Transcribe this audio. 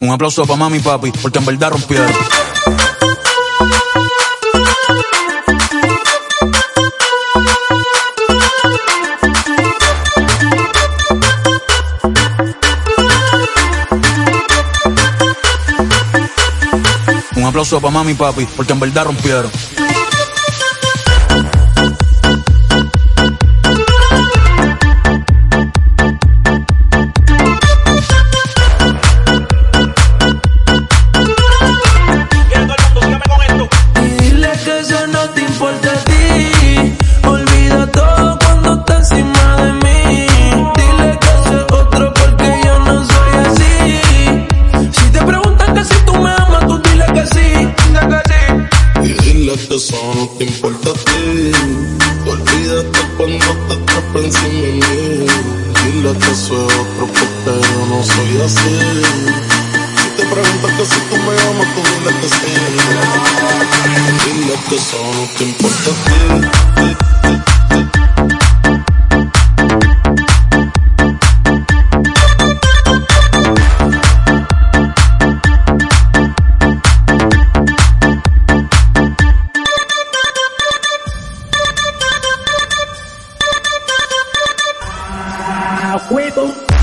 Un aplauso para mami y papi, porque en verdad rompieron. Un aplauso para mami y papi, porque en verdad rompieron. Eso no te importa a ti. Te olvidaste cuando te atrapa encima de mí. Dile que es otro porque yo no soy así. Si te preguntan que si tú me amas, tú dile que sí. Dile que eso no te importa a ti. A fuego.